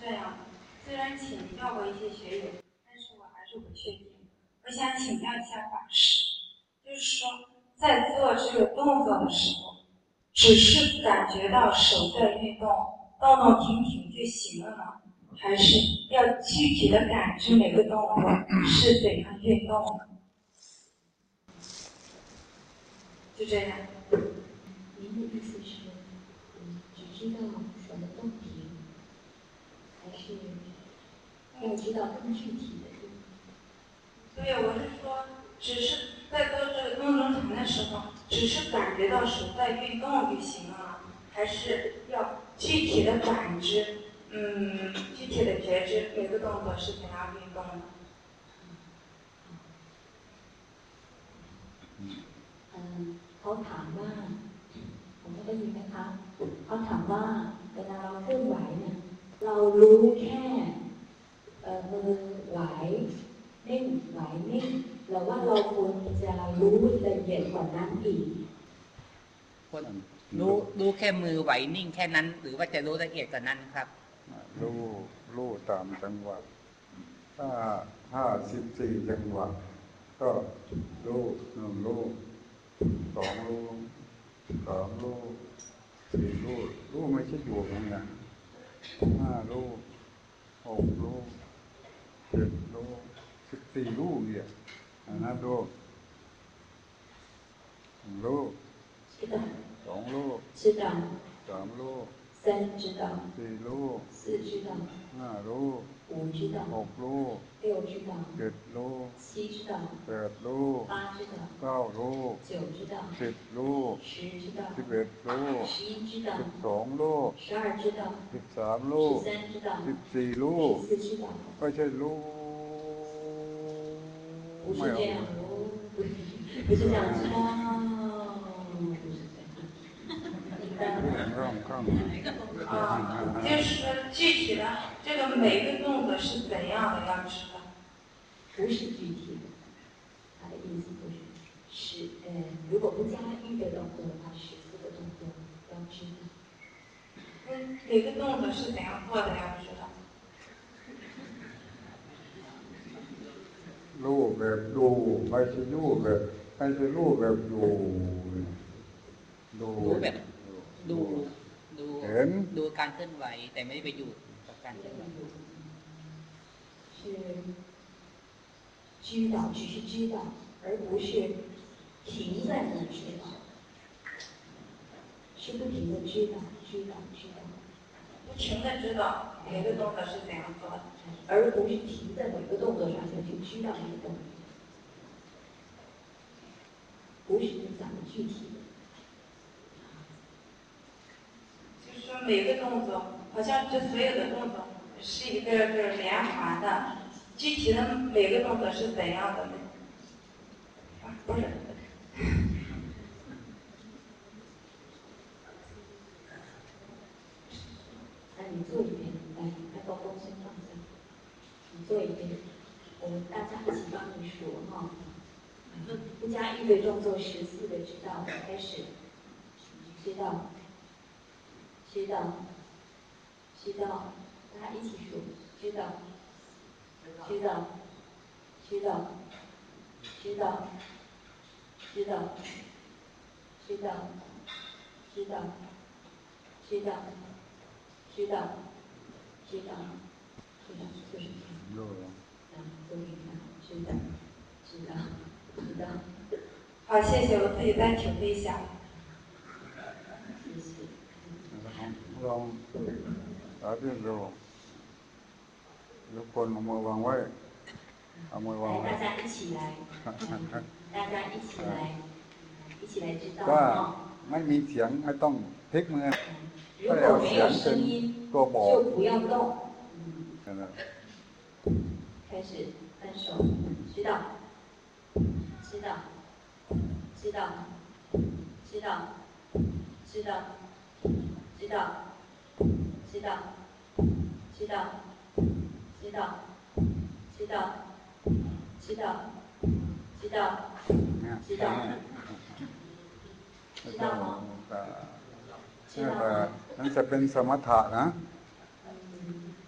这样的，虽然请教过一些学友，但是我还是不确定。我想请教一下法师，就是说，在做这个动作的时候，只是感觉到手在运动，动动停停就行了呢？还是要具体的感知每个动作是怎样运动？就这样。您的意思是，只知道手的动停，还是要知道更具体的动？对，我是说，只是在做这个动中禅的时候，只是感觉到手在运动就行了，还是要具体的感知，嗯，具体的觉知每个动作是怎样运动的？嗯，เขาถามว่าผมไม่ได้ยินนะคะเขาถามว่าเวลาเราเคลื่อนไหวเนี่ยเรารู้แค่เอ่อ มือไหวนิ่งไหวนิ่งหรือว่าเราควรจะรู้ละเอียดกว่านั้นอีกคนรู้รู้แค่มือไหวนิ่งแค่นั้น หรือว่าจะรู้ละเอียดกว่านั้นครับ รู้รู้ตามจังหวะถ้าห้าสิบสี่จังหวะก็รู้หนึ่งรู้สองรู้สามรู้สี่รู้รู้ไม่ใช่อยู่ตรงนี้ห้ารู้หกรู้เจ็ดรู้สิบสี่รู้เนี่ยอันนั้นรู้หนึ่งรู้ 知道 สองรู้ 知道 สามรู้ 三知道 สี่รู้ 四知道 ห้ารู้ 五知道 หกรู้ 六知道 เจ็ดรู้ 七知道 แปดรู้ 八知道 เก้ารู้ 九知道 สิบรู้ 十知道 สิบเอ็ดรู้ 十一知道 สิบสองรู้ 十二知道 สิบสามรู้ 十三知道 สิบสี่รู้ 十四知道 ไม่ใช่รู้ 不是 ไม่ 这 เอา 样哦，不是不是这样子 啊，就是说具体的这个每个动作是怎样的要知道。不是具体的，他的意思不是十呃，如果不加预的动作的话，十四个动作要知道。嗯，每个动作是怎样做的要知道。 รู้แบบดูไม่ใช่รู้แบบไม่ใช่รู้แบบอยู่ดู รู้แบบ ดูดู เห็น ดูการเคลื่อนไหว แต่ไม่ได้ไปอยู่กับการเคลื่อนไหว 是知道，只是知道，而不是停在那知道，是不停的知道，知道，知道，不停的知道每个动作是怎样做的。而不是停在某个动作上才去知道那个动作，不是你讲的具体的。 就每个动作，好像这所有的动作是一个个连环的，具体的每个动作是怎样的呢？啊，不是，那你做一遍，来，来包包先放下，你做一遍，我们大家一起帮你数哈。不加预备动作十四个知道，开始，知道，知道，知道，大家一起数，知道，知道，知道，知道，知道，知道，知道，知道。知道，知道，知道，就是这样。รู้啊，都明白，知道，知道，知道，好，谢谢，我自己再体会一下。谢谢。ล องสาธิตดูทุกคนเอามือวางไว้เอามือวาง 来， ไว้ 大家一起来，嗯大家一起来，一起来知道 ถ้า 啊。 ไม่มีเสียงไม่ต้องพลิกมือ 如果没有声音，ตัวบอก 就不要动。嗯， นั่นแหละ 开始分手，知道，知道，知道，知道，知道， 知道，知道，知道，知道，知道，知道，知道， เนี่ย 知道， ไม่ต้องแต่แต่นั่นจะเป็นสมถะนะ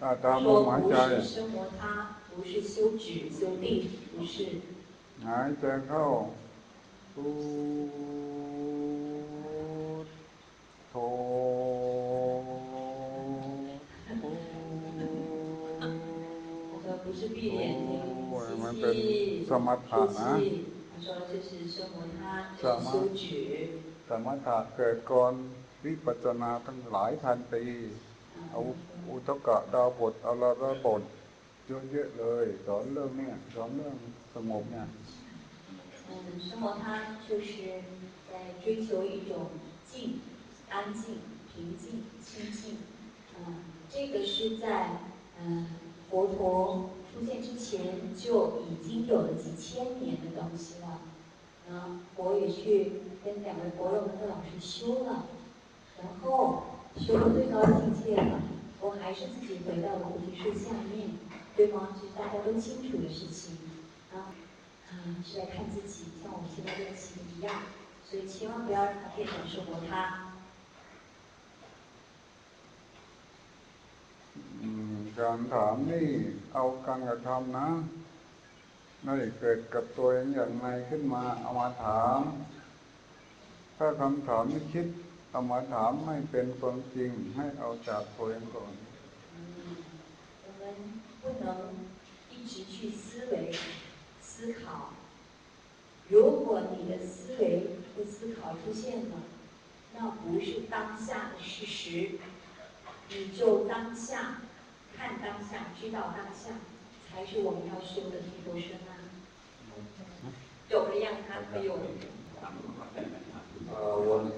嗯， ส อ่าตามลม 说 หาย 不 ใจ 是生摩他，不是修止修定，不是。 หายใจเข้าพุ 我们吸เป็น 气、 สมถะ 吐 นะ 气。他说这是生摩他，这是修止。 สมถะเกิดก่อนวิปัสสนาตั้งหลายพันปี เอาอุทกกะดาวบทเอาละระบทเยอะแยะเลยสอนเรื่องเนี้ยสอนเรื่องสงบเนี่ย 嗯，生摩他就是在追求一种静、 安静、平静、清净。嗯，这个是在嗯佛陀出现之前就已经有了几千年的东西了。那我也去跟两位国肉门的老师修了，然后修到最高境界了，我还是自己回到了菩提树下面，对吗？这是大家都清楚的事情啊。嗯，是在看自己，像我们现在练习一样，所以千万不要让它变成是活它。อืม การถามนี่เอาการกระทำนะไม่ได้เกิดกับตัวเองอย่างไรขึ้นมา เอามาถาม ถ้าคำถามนี้คิดเอามาถามไม่เป็นความจริง ให้เอาจากตัวเองก่อน 嗯，我们不能一直去思维、思考。如果你的思维和思考出现了，那不是当下的事实，你就当下 看当下，知道当下，才是我们要修的提多生啊。有了样，他没有。呃，我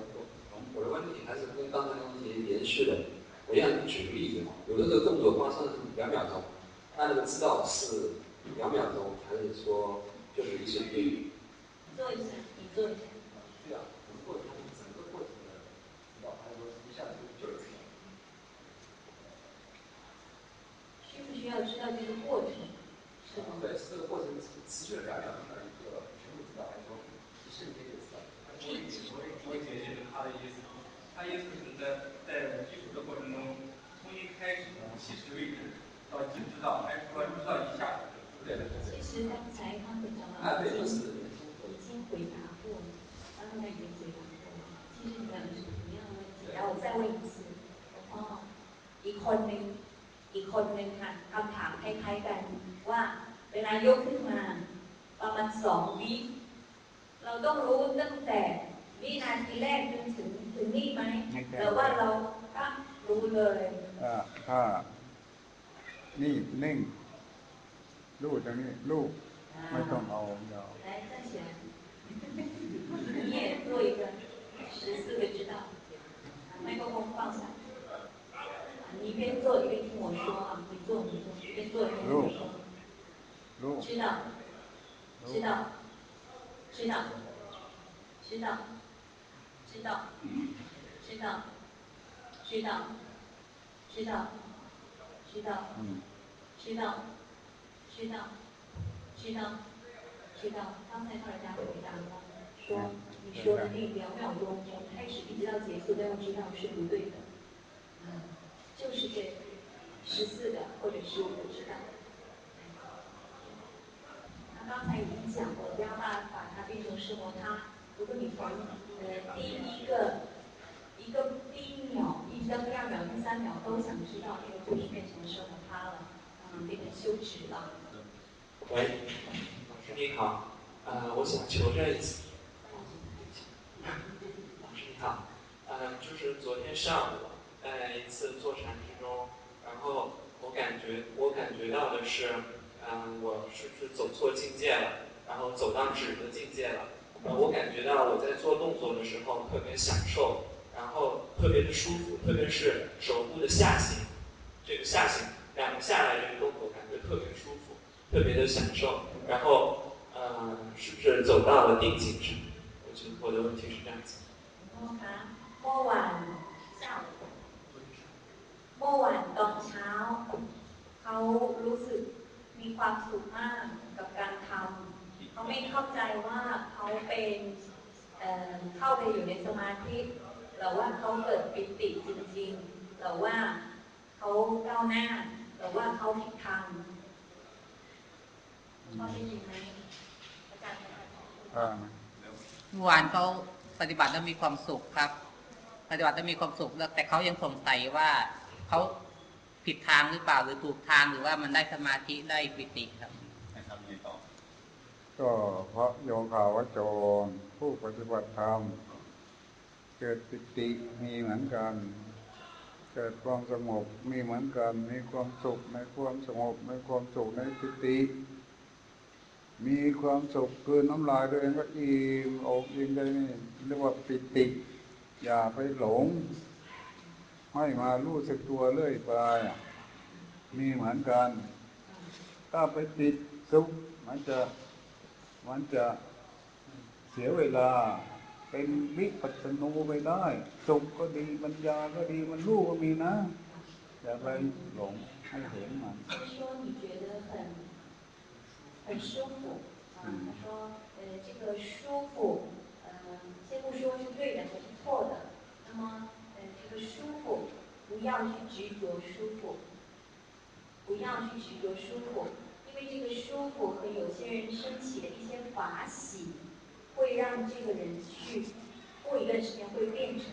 我的问题还是跟刚才的问题延续的。我让你举个例子，有的这个动作发生两秒钟，那那个知道是两秒钟，还是说就是一瞬间？做一下，你做一下。对啊，整个过程整个过程的知道，还是说一下子就就是知道？需不需要知道这个过程？是吗？对，是这个过程持续了两秒钟的一个全部知道，还是说一瞬间就知道？我我我解释他的意思，他意思是在在基础的过程中，从一开始起始位置到知知道，还是说知道一下子就对对对其实刚才康会长啊，对，老已经就是已经回答过了，刚才已经回答过了。其实你们是同样的问题，然后我再问一次。哦，อีกคนหนึ่งอีก คนหนึ่งค่ะคำถามคล้ายๆกันว่าเวลายกขึ้นมาประมาณสองวิเราต้องรู้ตั้งแต่วินาทีแรกจนถึงถึงนี่ไหมหรือว่าเราก็รู้เลย อ่าถ้านี่นิ่งลูกตรงนี้ลูกไม่ต้องเอายาว 来站起来，你也做一个十四个知道，麦克风放下。 你一边做一边听我说啊，你做你做，一边做一边听我说。知道，知道，知道，知道，知道，知道，知道，知道，知道，知道，知道，知道，知道。刚才到人家回答了，说你说的那两秒钟，从开始一直到结束都要知道是不对的。嗯。就是这十四个或者十五个知道。那刚才已经讲过，不要把把它变成生活它。如果你从呃第一个一个第一秒一直到第二秒、第三秒都想知道，那个就是变成生活它了。嗯，变成休止了。喂，老师你好，呃，我想求证一下，老师你好，呃，就是昨天上午，在一次坐禅之中，然后我感觉我感觉到的是，嗯、我是不是走错境界了？然后走到止的境界了、呃。我感觉到我在做动作的时候特别享受，然后特别的舒服，特别是手部的下行，这个下行两个下来这个动作感觉特别舒服，特别的享受。然后，嗯、呃，是不是走到了定境上？我觉得我的问题是这样子。摸完摸完下午。 เมื่อวานตอนเช้า เขารู้สึกมีความสุขมากกับการทำเขาไม่เข้าใจว่าเขาเป็นเเข้าไปอยู่ในสมาธิหรือว่าเขาเกิดปิติจริงๆหรือว่าเขาก้าวหน้าหรือว่าเขาผิดทางข้อเท็จจริงไหมอาจารย์อาจารย์อ่าเมื่อวานเขาปฏิบัติแล้วมีความสุขครับ ปฏิบัติแล้วมีความสุขแล้วแต่เขายังสงสัยว่า เขาผิดทางหรือเปล่าหรือถูกทางหรือว่ามันได้สมาธิได้ปิติครับก็เพราะโยคาวจรผู้ปฏิบัติธรรมเกิดปิติมีเหมือนกัน เกิดความสงบมีเหมือนกัน มีความสุขในความสงบในความสุขในปิติ มีความสุขคือน้ำลายตัวเองก็อิ่มอกอิ่มใจนี่เรียกว่าปิติ อย่าไปหลง ให้มารู้สึกตัวเรื่อยไปมีเหมือนกัน ถ้าไปติดสุขมันจะมันจะเสียเวลา เป็นวิปัสสนูไปได้ สุขก็ดีปัญญาก็ดีมันรู้ก็มีนะ อย่าไปหลงให้เห็นมัน 就是说你觉得很很舒服啊，他说呃这个舒 不要去执着舒服，不要去执着舒服，因为这个舒服和有些人升起的一些法喜，会让这个人去过一段时间会变成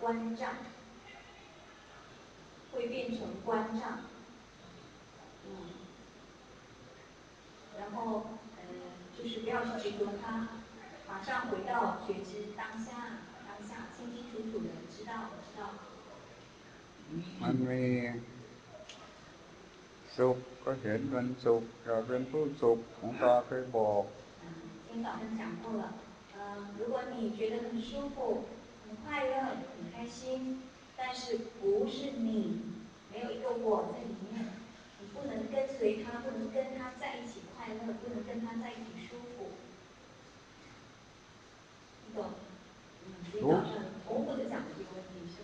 关障，会变成关障。嗯，然后嗯，就是不要去执着它，马上回到觉知当下，当下清清楚楚的知道。 มันมีสุขก็เห็นมันสุขอย่าเป็นผู้สุขของตาเคยบอก 嗯，今天早上讲过了，呃，如果你觉得很舒服、很快乐、很开心，但是不是你，没有一个我在里面，你不能跟随他，不能跟他在一起快乐，不能跟他在一起舒服，你懂？嗯，今天早上重复的讲的这个问题是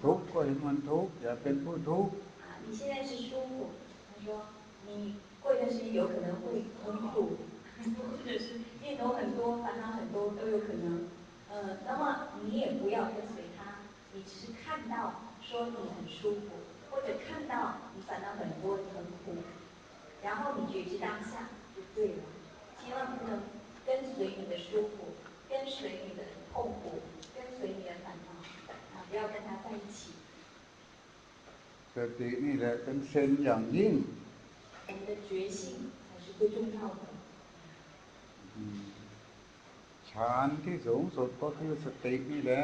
ทุก 吗 ข์ก็เห็นมันทุกข์อย่าเป็นผู้ทุกข์ 啊，你现在是舒服，他说你过一段时间有可能会很苦，或者是念头很多、烦恼很多都有可能。呃，那么你也不要跟随他，你只是看到说你很舒服，或者看到你烦恼很多、你很苦，然后你觉知当下就对了。千万不能跟随你的舒服，跟随你的痛苦，跟随你的烦恼啊， 不要跟他在一起。 สตินี่แหละเป็นเซนอย่างยิ่ง 我们的觉性才是最重要的。 อืมฌานที่สูงสุดก็คือสตินี่แหละ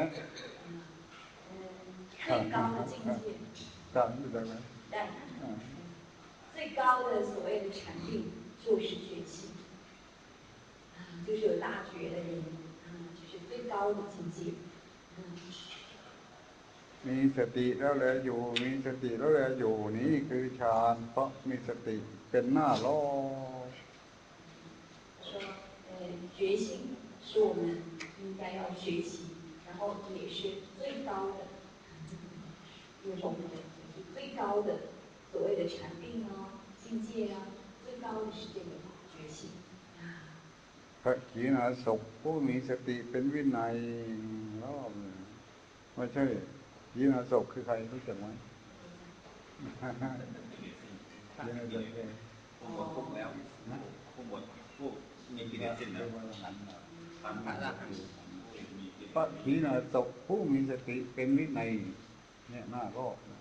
嗯，最高的境界， จำอยู่ได้ไหม 但 อ่า 最高的所谓的禅定就是觉性，啊，就是有大觉的人，啊，就是最高的境界。 嗯， มีสติแล้วแลอยู่ มีสติแล้วแลอยู่นี่คือฌานเพราะมีสติเป็นหน้าล้อ 他说，呃，觉性是我们应该要学习，然后也是最高的，因为我们的是最高的所谓的禅定啊、境界啊，最高的是这个觉性。啊 พระขีณาสกผู้มีสติเป็นวินัยรอบเลยไม่ใช่ ขีณาสกคือใครรู้จักไหม ขีณาสกคือ ผู้หมดทุกข์แล้วผู้หมดผู้มีกิเลสสิ้นแล้วทำพระอรหันต์มีกิเลส พระขีณาสกผู้มีสติเป็นวินัยเนี่ยหน้ารอบนะ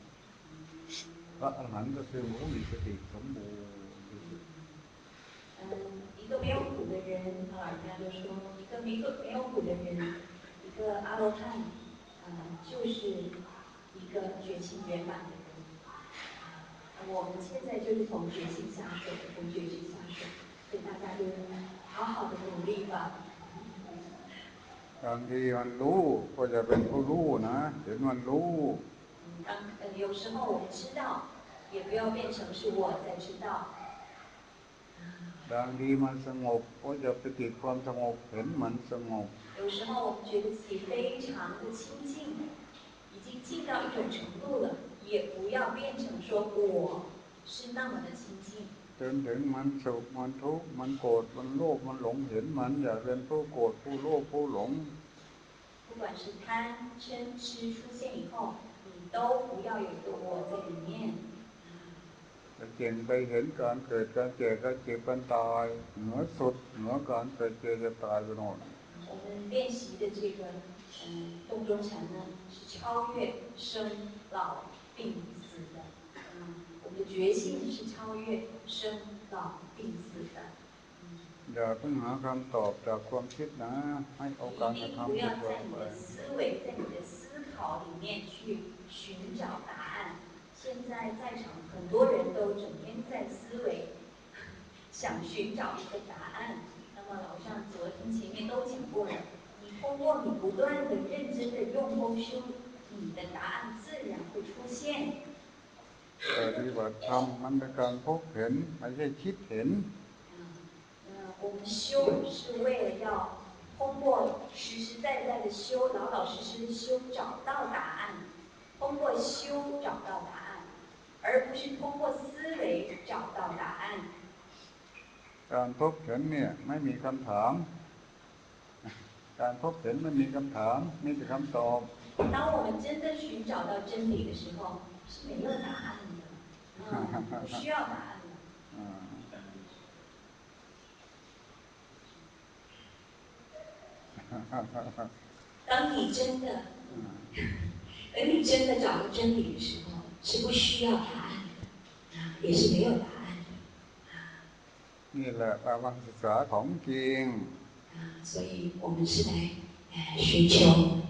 พระอรหันต์ก็คือผู้มีสติสมบูรณ์ที่สุด 嗯，一个没有苦的人，啊，人家就说一个没有没有苦的人，一个阿罗汉， 呃，就是一个觉性圆满的人。啊我们现在就是从觉性下手，从觉知下手，所以大家就好好的努力吧。 บางทีมันรู้ก็จะเป็นผู้รู้นะเห็นมันรู้ 嗯，当呃有时候我们知道，也不要变成是我在知道。 บางทีมันสงบก็จะไปติดความสงบเห็นมันสงบ 有时候我们觉得自己非常的清净，已经进到一种程度了，也不要变成说我是那么的清净。 จนถึงมันสุขมันทุกข์มันโกรธมันโลภมันหลงเห็นมันอย่าเป็นผู้โกรธผู้โลภผู้หลง 不管是贪、嗔、痴出现以后，你都不要有一个我在里面。 จะเก่งไปเห็นการเกิดการเจ็บการเจ็บการตายเหนือสุดเหนือการเกิดเจ็บจะตายไปโน่น 我们练习的这个嗯洞中禅呢，是超越生老病死的。嗯，我们的决心是超越生老病死的。 อย่าเพิ่งหาคำตอบจากความคิดนะ ให้เอาการกระ 一定 ทำ 不 เป็น 要 ตัว 在你 ไป 的思维、在你的思考里面去寻找答案。现在在场很多人都整天在思维，想寻找一个答案。 那么老上昨天前面都讲过了，你通过你不断的认真的用功修，你的答案自然会出现。 ปฏิบัติธรรมมันเป็นการพบเห็นไม่ใช่คิดเห็น 嗯，那我们修是为了要通过实实在在的修，老老实实的修，找到答案。通过修找到答案，而不是通过思维找到答案。 การพบเห็นเนี่ยไม่มีคำถาม การพบเห็นไม่มีคำถามมีแต่คำตอบ 当我们真的寻找到真理的时候，是没有答案的，嗯，不需要答案的。 อ่า 当你真的，等你真的找到真理的时候，是不需要答案的，啊，也是没有答案的。 นี่แหละภาวะศึกษาของจริง 啊，所以我们是来呃寻求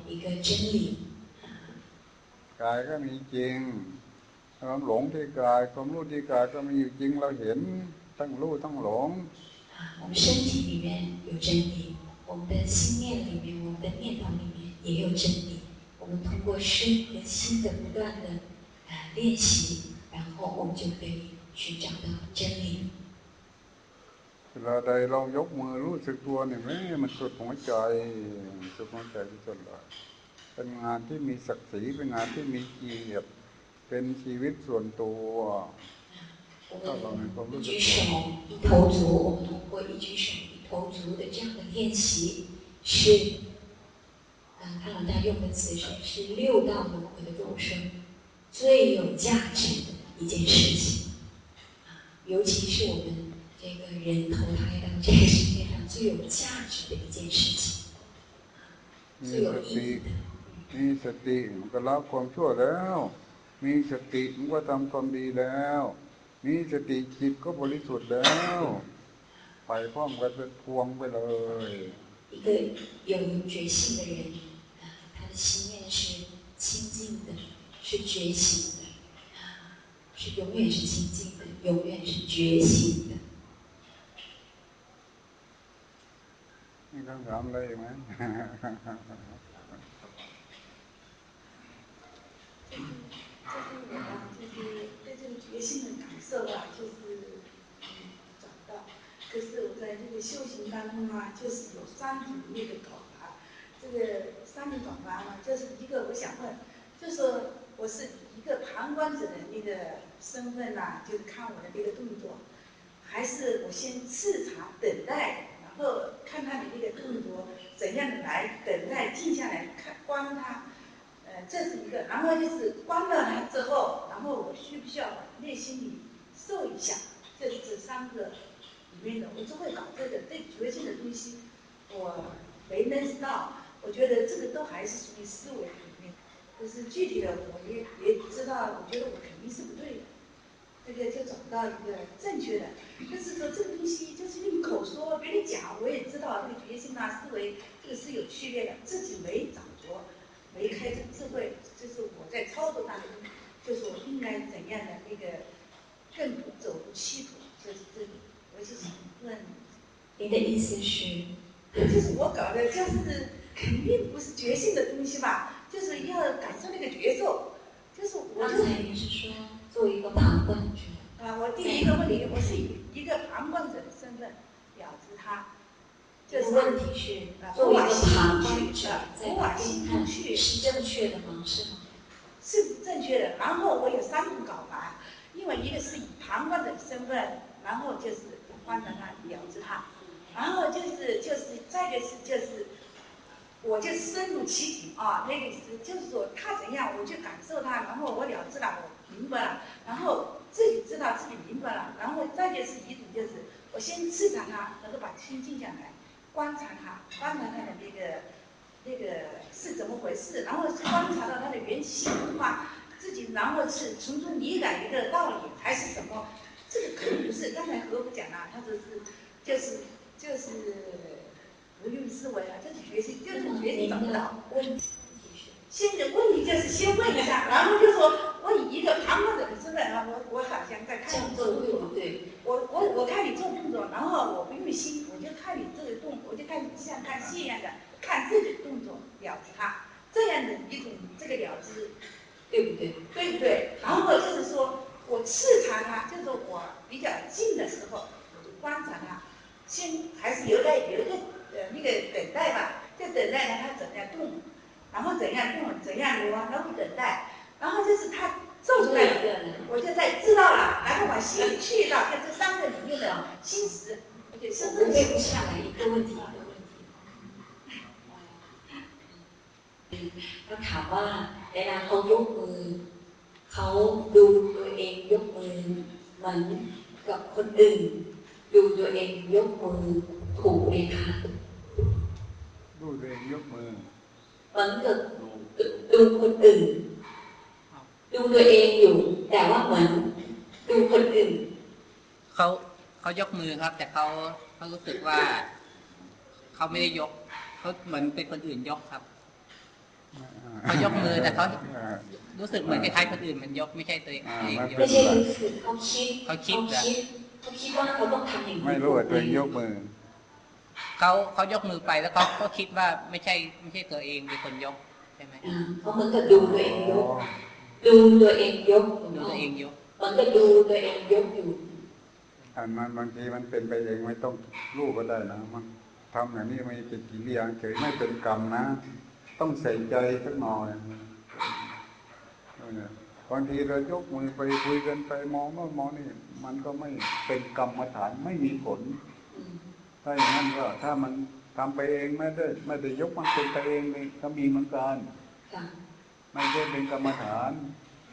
一个真理。 กายก็มีจริงความหลงที่กายความรู้ที่กายก็มีอยู่จริงเราเห็นทั้งรู้ทั้งหลง 啊，我们身体里面有真理，我们的心念里面，我们的念头里面也有真理。我们通过身和心的不断的呃练习，然后我们就可以寻找到真理。 เวลาใดเรายกมือรู้สึกตัวเนี่ยแม่มันสุดหัวใจสุดหัวใจที่สุดเลยเป็นงานที่มีศักดิ์ศรีเป็นงานที่มีเกียรติเป็นชีวิตส่วนตัว 我们一举手一头足，我们通过一举手一头足的这样的练习，是，嗯，看老大用的词是是六道轮回的众生最有价值的一件事情，啊，尤其是我们 这个人投胎到这个世界上最有价值的一件事情， มี 最有 ส 意 ติ 义的。 มีสติมันก็ละความชั่วแล้ว มีสติมันก็ทำความดีแล้ว มีสติจิตก็บริสุทธิ์แล้ว ไปพร้อมกันเป็นพวงไปเลย 一个有觉性的人，啊，他的心念是清净的，是觉醒的，啊，是永远是清净的，永远是觉醒的。 มีคำถามอะไรอีกไหม 就是我啊，就是对这个决心的感受啊，就是嗯找到。可是我在这个修行当中啊，就是有三种那个搞法。这个三种转法呢，就是一个我想问，就是说我是一个旁观者的那个身份呐、就是看我的这个动作，还是我先视察等待， 然后看他的那个动作怎样来，等待静下来看观他。呃，这是一个，然后就是关了它之后，然后我需不需要把内心里受一下？这是这三个里面的，我就会搞这个对觉性的东西，我没认识到，我觉得这个都还是属于思维里面，就是具体的我也也知道，我觉得我肯定是不对的，这个就找到一个正确的，就是说这个东西就是用口说，别人讲我也知道这个决心啊思维这个是有区别的，自己没掌握。没开这智慧，就是我在操作当中，就是我应该怎样的那个更不走不欺负，就是这个，我就想问，您的意思是，就是我搞的，就是肯定不是觉性的东西吧，就是要感受那个觉受，就是我就刚才您是说作为一个旁观者，啊，我第一个问题，我是以一个旁观者的身份了知他，就是问题是作为一个旁观者在我往心中看去。是正确的吗？是吗？是正确的。然后我有三种搞法，因为一个是以旁观者的身份，然后就是观察他、了知他，然后就是就是再一个是就是，我就深入其境啊，那个是就是说他怎样我去感受他，然后我了知了，我明白了，然后自己知道自己明白了，然后再就是一种就是我先试察他，能够把心静下来，观察他，观察他的那个那个是怎么回事，然后观察到他的原起心话，自己然后是从中理解一个道理还是什么，这个可不是。刚才何不讲了，他说是就是就是不用思维了，就是学习，就是学习找不到。问题现在问题就是先问一下，然后就说我以一个旁观者的身份啊，我我好像在看你做动作，对，我我我看你做动作，然后我不用心，我就看你这个动，我就看你像看戏一样的看自己的动作了知它，这样的一种这个了知，对不对？对不对？然后就是说我视察他，就是我比较近的时候我就观察他，先还是有点有一个呃那个等待吧，就等待它它怎样动。然后怎样动，怎样挪，然后等待，然后就是他做出来了，我就在知道了，然后往心里去到，就这三个里面的心识，对，是不背不下来一个问题一个问题。ก็ถามว่าเวลาเขายกมือเขาดูตัวเองยกมือเหมือนกับคนอื่น ดูตัวเองยกมือถูกไหมคะ ดูตัวเองยกมือ เหมือนกับดูคนอื่น ดูตัวเองอยู่ แต่ว่าเหมือนดูคนอื่นเขาเขายกมือครับ แต่เขาเขารู้สึกว่าเขาไม่ได้ยกเขาเหมือนเป็นคนอื่นยกครับเขายกมือแต่เขาอ่ารู้สึกเหมือนคล้ายๆคนอื่นมันยกไม่ใช่ตัวเองอ่าตัวเองมันยเป็ไม่กใช่รู้สึกเขาคิดเขาคิดเหรอเขาคิดว่าเขาต้องทำอย่างนี้ไม่รู้ว่าตัวเองยกมือเขาเขายกมือไปแล้วเขาก็คิดว่าไม่ใช่ไม่ใช่ตัวเองเป็นคนยกใช่ไหมอ่าเขาเหมือนกับดูตัวเองยก ดูตัวเองยกดูตัวเองยกเหมือนกับดูตัวเองยกอยู่อันมันบางทีมันเป็นไปเองไม่ต้องรู้ก็ได้นะมันทำอย่างนี้ไม่เป็นกิริยาเฉยไม่เป็นกรรมนะ ต้องใส่ใจสักหน่อยเนี่ยบางทีเรายกมือไปคุยกันไปมองโน่นมองนี่มันก็ไม่เป็นกรรมฐานไม่มีผลอืมถ้าอย่างนั้นก็ถ้ามันทำไปเองไม่ได้ไม่ได้ยกมันเป็นไปเองเลยก็มีเหมือนกันค่ะ ไม่ใช่เป็นกรรมฐาน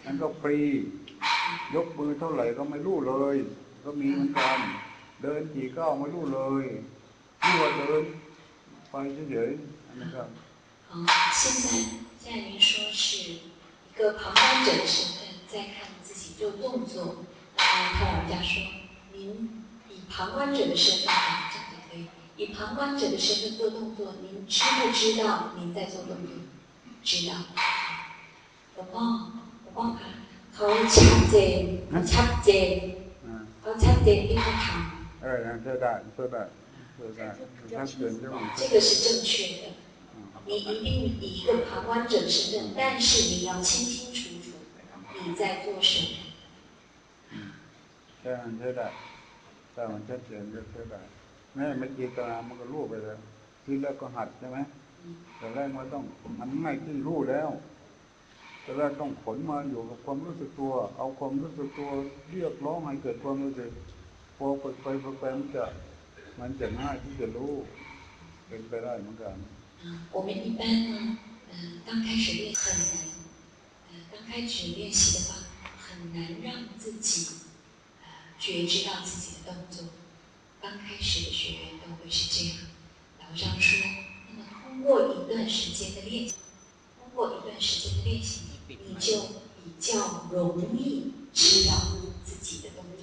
นั่นก็ฟรี ยกมือเท่าไหร่ก็ไม่รู้เลย ก็มีเหมือนกัน เดินกี่ก้าวไม่รู้เลยรู้ว่าเดินไปเฉยๆอันนี้ก็ 好，现在现在您说是一个旁观者的身份在看自己做动作，那么他老人家说，您以旁观者的身份啊，这样也可以，以旁观者的身份做动作，您知不知道您在做动作？知道。 หลวงพ่อหลวงพ่อคะเขาชัดเจนเขาชัดเจน อ่า เขาชัดเจนที่เขาท เออยังใช้ได้ใช้ได้ใช้ได้ชัดเจนที่มัน ำ这个是正确的。你一定以一个旁观者的身份，但是你要清清楚楚你在做什么。 ใช่มันใช้ได้แต่มันชัดเจนก็ใช้ได้แม่ไม่จินตนามันก็รู้ไปแล้วทีแรกก็หัดใช่ไหมแต่แรกมันต้องมันง่ายที่รู้แล้ว แต่แรกต้องขนมาอยู่กับความรู้สึกตัว เอาความรู้สึกตัวเรียกร้องให้เกิดความรู้สึกพอฝึกไปฝึกไปมันจะมันจะง่ายที่จะรู้เป็นไปได้เหมือนกัน 嗯，我们一般呢，嗯、刚开始练很难，呃，刚开始练习的话，很难让自己呃觉知到自己的动作。刚开始的学员都会是这样。老张说，那么通过一段时间的练习，通过一段时间的练习， 你就比较容易知道自己的动作，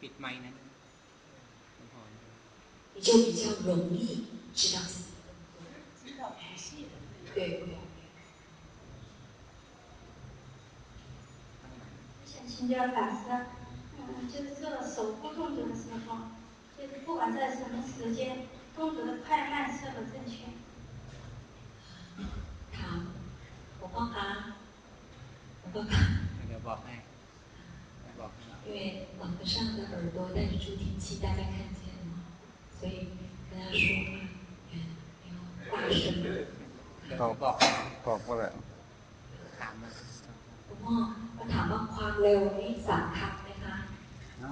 ปิดไม้นั้น 你就比较容易知道自己的动作。知道不是对。想请教法师，嗯，就是做手部动作的时候，就是不管在什么时间，动作的快慢是否正确？ ถามห เดี๋ยวบอกให้บอกให้ 因为老和尚的耳朵带着助听器，大家看见了吗？所以跟他说话，嗯，要大声。 เดี๋ยวบอก ตอบก็แหละ ถามมา หลวงพ่อมาถามว่าความเร็วนี่สำคัญไหมคะ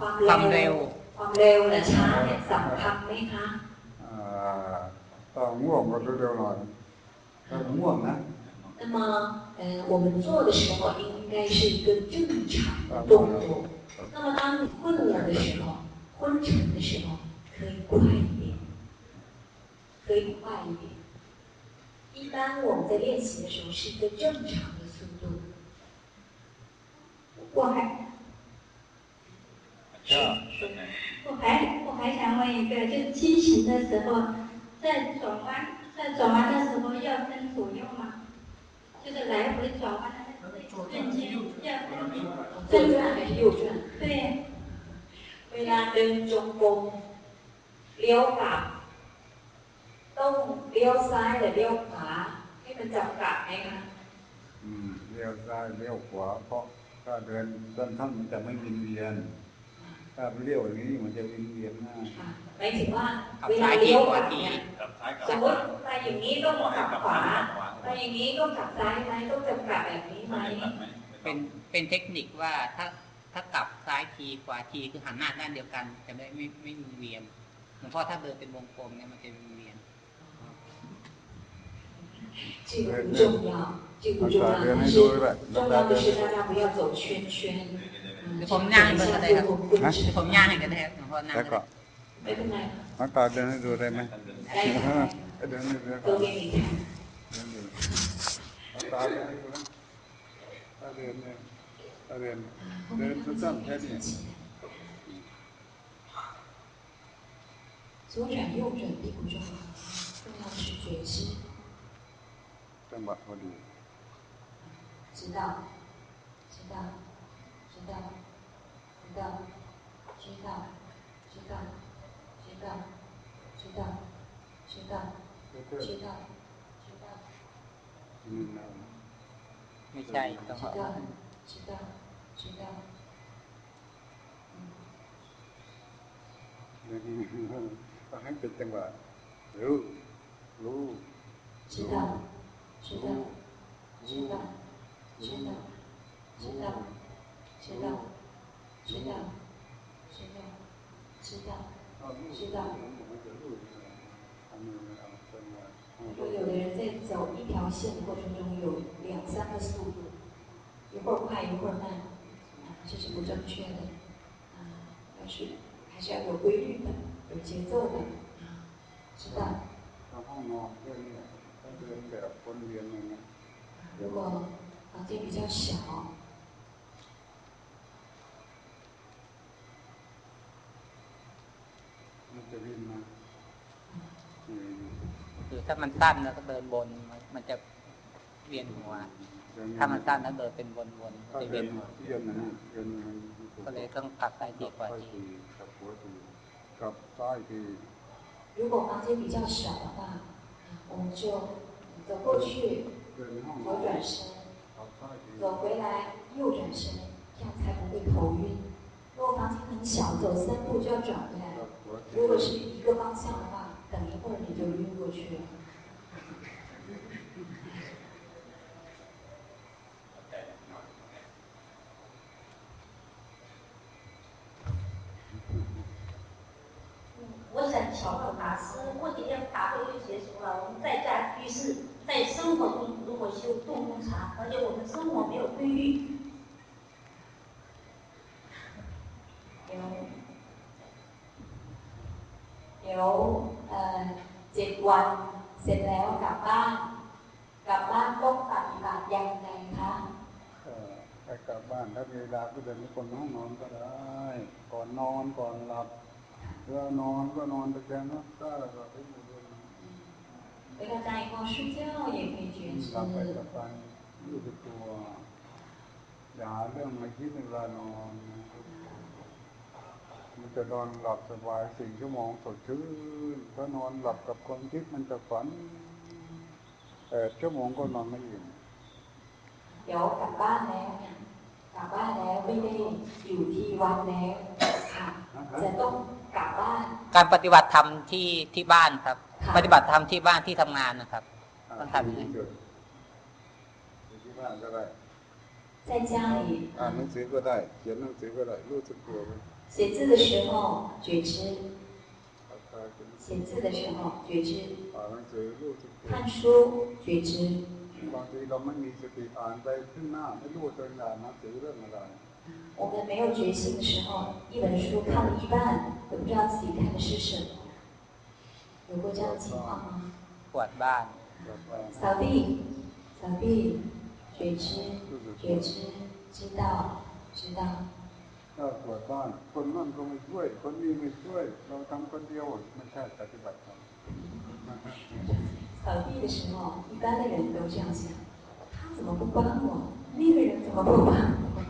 ความ ความเร็ว ความเร็วและช้าเนี่ยสำคัญไหมคะ อ่าต้องง่วงก็เร็วๆหน่อยถ้าง่วงนะ 那么，呃，我们做的时候应该是一个正常的动作。那么当你困了的时候，昏沉的时候，可以快一点，可以快一点。一般我们在练习的时候是一个正常的速度。我还，我还我还想问一个，就进行的时候，在转弯，在转弯的时候要分左右吗？就是来回转弯的那个瞬间要跟左转还是右转？对。เวลาเดินจงกรมเลี้ยวกลับต้องเลี้ยวซ้ายหรือเลี้ยวขวาให้มันจับกลับไหมคะ อืมเลี้ยวซ้ายเลี้ยวขวาเพราะถ้าเดินด้านข้างมันจะไม่วินเวียน ถ้าเลี้ยวอย่างนี้มันจะวินเวียนง่าย หมายถึงว่า ขับ เวลา ซ้ายที เลี้ยว ข ก วา ลับ ที เนี่ย กับซ้ายกับ สมมติไปอย่างนี้ต้องกลับขวาไปอย่างนี้ต้องกลับซ้ายไหมต้องจะกลับแบบนี้ไหม เป็นเป็นเทคนิคว่าถ้าถ้ากลับซ้ายทีขวาทีคือหันหน้าด้านเดียวกันจะไม่ไม่ไม่มีเวียนหลวงพ่อถ้าเดินเป็นวงกลมเนี่ยมันจะมีเวียน 这个不重要，这个不重要，但是重要的是大家不要走圈圈。 หรือผมย่างให้ก็ได้ครับหรือผมย่างให้ก็ได้ครับหลวงพ่อนั่ง แล้วก็ ไม่เป็นไร อาตาเดินให้ดูได้ไหม ได้ค่ะ เดินให้ดูได้ไหม ตัวเองค่ะ เดินดูอาตาเดินให้ดูนะตาเดินเนี่ยตาเดินเดินสั้นๆแค่นี้ 左转右转并不重要，重要的是觉知， จังหวะพอดี 知道，知道，知 道，知道，知道，知道，知道，知道，知道， เพื่อ 知道，知道。 ๆนี่นะ ไม่ใช่ต้อง 知道，知道，知道。 เดี๋ยวนี้ต้องให้เป็นจังหวะรู้รู้ 知道，知道，知道，知道，知道， 知道知道知道知道知道。如果有的人在走一条线的过程中有两三个速度一会儿快一会儿慢这是不正确的但是还是要有规律的有节奏的知道。如果房间比较小จะวิ่งมาอืม คือถ้ามันสั้นแล้วก็เดินบนมันมันจะเวียนหัว ถ้ามันสั้นแล้วเดินเป็นวนๆมัน ถ้า จะ เดิ เวีย น นหัว เดินอย่างนี้เดินอย่างนี้ ก็เลยต้องกลับซ้ายทีขวา ซ้าย ที ทีกับหัวทีกับซ้ายที 如果房间比较小的话，我们就走过去， เดินในห้องน 左 อน 转身， กับซ้ายที 走回来右转身，这样才不会头晕。如果房间很小，走三步就要转回来 กั。บหัวที 如果是一个方向的话，等一会儿你就晕过去了。我想请问法师，过几天法会就结束了。我们在家居士在生活中如果修动功禅，而且我们生活没有规律， เพื่อนอนก็นอนตะแคงนักก็แบบนี้เลย 回到家以后睡觉也可以觉 หลับไป 知 กลับไปรู้สึกตัว อย่าหาเรื่องมาคิดในเวลานอน มันจะนอนหลับสบายสี่ชั่วโมงสดชื่นถ้านอนหลับกับความคิดมันจะฝันแปดชั่วโมงก็นอนไม่อิ่ม เดี๋ยวกลับบ้านแล้วเนี่ยกลับบ้านแล้วไม่ได้อยู่ที่วัดแล้วค่ะจะต้อง กลับบ้าน การปฏิบัติธรรมที่ที่บ้านครับ ค่ะ ปฏิบัติธรรมที่บ้านที่ทำงานนะครับ ต้องทำยังไง อยู่ที่บ้านก็ได้ 在家里 อ่านหนังสือก็ได้ เขียนหนังสือก็ได้รู้สึกตัวไหม 写字的时候觉知， ปากกาเขียน 写字的时候觉知， อ่านหนังสือรู้สึกตัว 看书觉知。 บางทีเราไม่มีสติอ่านไปขึ้นหน้า ไม่รู้ตัวเองอ่านหนังสือเรื่องอะไร 我们没有决心的时候，一本书看了一半，都不知道自己看的是什么。有过这样的情况吗？ปวดบ้าน 扫地，扫地，觉知，觉知，知道，知道。 ถ้าปวดบ้านคนนั่นก็ไม่ช่วย คนนี้ไม่ช่วย เราทำคนเดียวไม่ใช่ปฏิบัติธรรม 扫地的时候，一般的人都这样想：他怎么不帮我？ 那个人怎么不帮？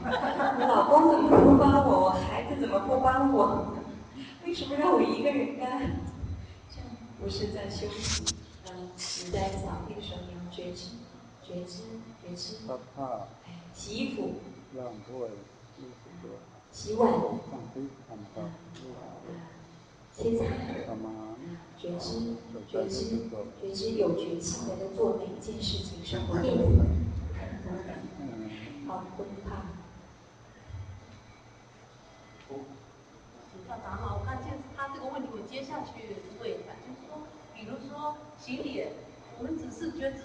我老公怎么不帮我？我孩子怎么不帮我？为什么让我一个人干？这样不是在休息嗯你在扫地的时候你要觉知觉知觉知。洗衣服洗碗。切菜。嗯觉知觉知觉知有觉性的在做每一件事情是不对的面。อืม好，不怕。请校长老，我看这他这个问题，我接下去问一下，就是说，比如说洗脸，我们只是觉知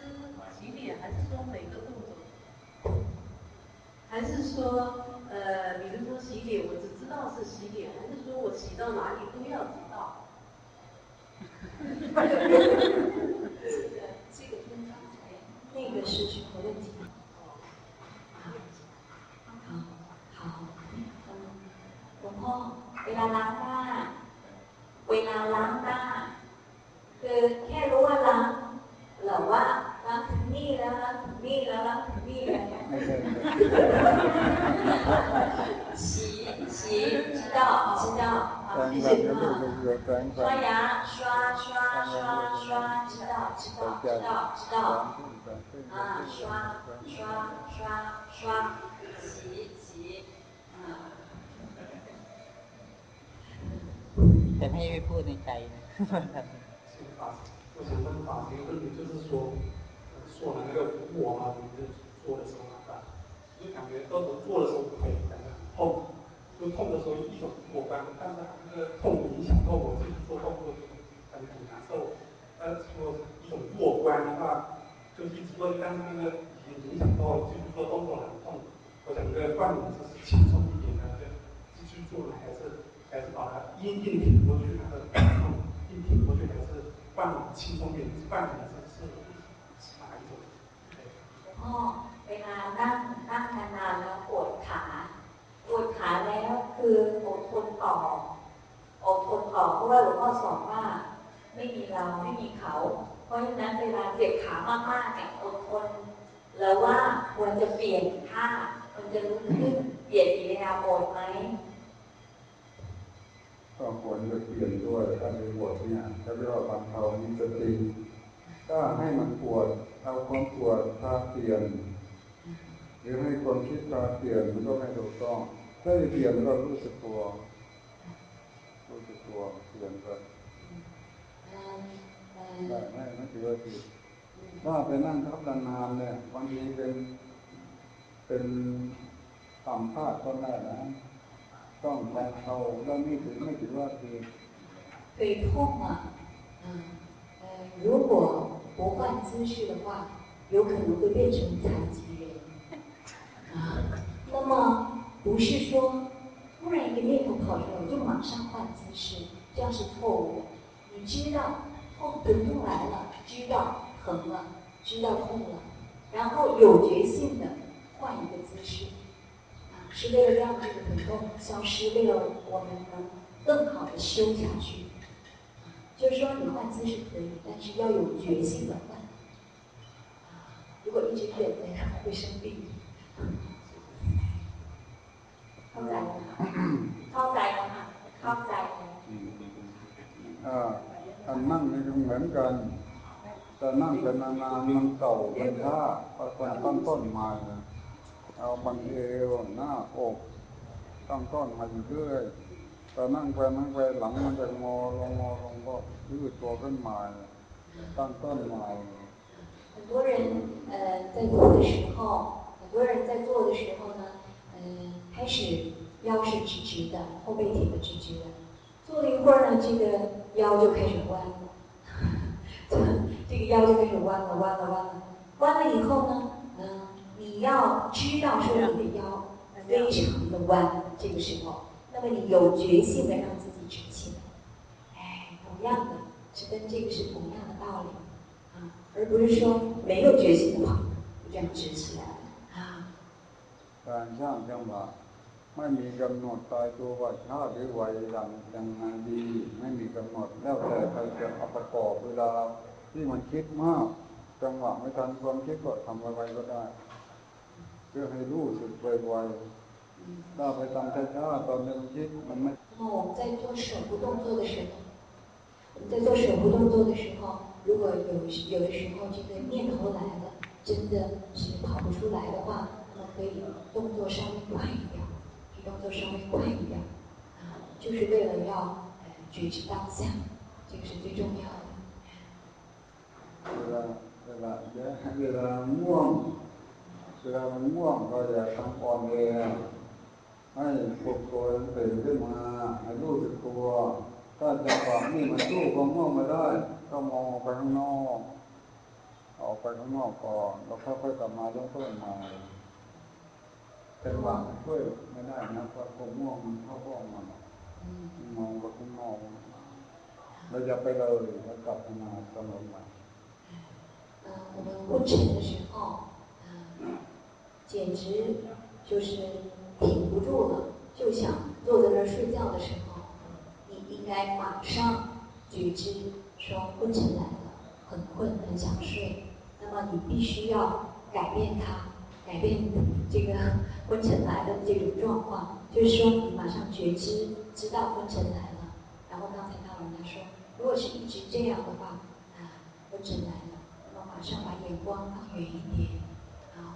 洗脸，还是说每个动作？还是说，呃，比如说洗脸，我只知道是洗脸，还是说我洗到哪里都要知道？法官，我想问法官一个问题，就是说说了那个无我嘛？你们做的时候，就感觉到时候做的时候就会感觉痛，就痛的时候一种过关，但是那个痛影响到我继续做动作，感觉很难受。但那说一种过关的话，就一直做，但是那个已经影响到继续做动作很痛。我想这个锻炼是轻松一点的，这继续做了还是还是把它硬硬挺过去，还是痛。硬挺过去，还是惯轻松一点，惯性是是是哪一种？ พ่อเวลานั่งนั่งนานๆแล้วปวดขาปวดขาแล้วคืออดทนต่ออดทนต่อเพราะว่าหลวงพ่อสอนว่า ไม่มีเราไม่มีเขา เพราะฉะนั้นเวลาเจ็บขามากๆเนี่ยอดทนแล้วว่าควรจะเปลี่ยนท่าควรจะลุกขึ้นเปลี่ยนอิริยาบถไหม ก็ควรจะเปลี่ยนด้วยการในบทเนี่ยจะเรียกว่าบรรเทานิสติถ้าให้มันปวดเอาความปวดพาเปลี่ยน หรือให้ความคิดพาเปลี่ยนมันก็ไม่ถูกต้องถ้าจะเปลี่ยนก็รู้สึกตัวรู้สึกตัวเปลี่ยนไปได้ไม่ไม่ถือว่าผิดถ้าไปนั่งทับนานๆเนี่ยบางทีเป็นเป็นต่ำพลาดก็ได้นะ ต้องบรรเทาแล้วนี่ถือไม่ถือว่าผิด 腿痛啊，嗯呃，如果不换姿势的话，有可能会变成残疾人啊。那么不是说突然一个念头跑出来，我就马上换姿势，这样是错误的。你知道痛疼痛来了，知道疼了，知道痛了，然后有决心的换一个姿势，啊， 是为了让这个疼痛消失，为了我们能更好的修下去。就是说，你换姿势可以，但是要有决心的换。啊，如果一直忍耐，会生病。เข้าใจเข้าใจนะคะเข้าใจ อ่าอันนั่งนี่ก็เหมือนกัน แต่นั่งเป็นนานๆมันเก่ามันช้าพอคนตั้งต้นมา เนี่ยเอาบังเอวหน้าอกตั้งต้นมาอยู่เรื่อยแต่นั่งไปนั่งไปหลังมันจะงอลงงอลงก็ยืดตัวขึ้นมาเนี่ยตั้งต้นใหม่ 很多人呃在做的时候，很多人在做的时候呢，嗯、开始腰是直直的，后背挺得直直的，做了一会儿呢，这个腰就开始弯了，这个腰就开始弯了，弯了，弯了，弯了以后呢，嗯、 你要知道说你的腰，嗯、 非常的弯，这个时候，那么你有决心的让自己直起来，哎，同样的，是跟这个是同样的道理啊，而不是说没有决心的话，就这样直起来啊。การสร้างจังหวะไม่มีกำหนดตายตัวว่าชาหรือวัยยังยังไงดี ไม่มีกำหนดแล้วแต่ใครจะเอาประกอบเวลาที่มันคิดมากจังหวะไม่ทันความคิดก็ทำไวๆก็ได้เ พื่อให้รู้สึกไวๆถ้าไปทำช้าๆตอนนี้มันคิดมันไม่ 那么我们在做手部动作的时候，我们在做手部动作的时候，如果有有的时候这个念头来了，真的是跑不出来的话，那么可以动作稍微快一点，比动作稍微快一点，啊，就是为了要呃觉知当下，这个是最重要的。 เวลาเวลา เวลาง่วงเวลามันง่วงก็อย่าทำอ่อนแอให้ปลุกตัวตื่นขึ้นมาให้รู้สึกตัวถ้าจังหวะนี่มันสู้ความง่วงไม่ได้ก็มองออกไปข้างนอกออกไปข้างนอกก่อนแล้วค่อยๆกลับมาเริ่มต้นใหม่จังหวะมันช่วยไม่ได้นะเพราะความง่วงมันเข้าห้องมันมองไปข้างนอกเราอย่าไปเลยแล้วกลับมาเสมอใหม่ 嗯，我们昏沉的时候，嗯， 简直就是挺不住了，就想坐在那儿睡觉的时候，你应该马上觉知说昏沉来了，很困，很想睡。那么你必须要改变它，改变这个 昏沉来的这种状况，就是说你马上觉知，知道昏沉来了。然后刚才大人他说，如果是一直这样的话，啊，昏沉来了。那么马上把眼光放远一点，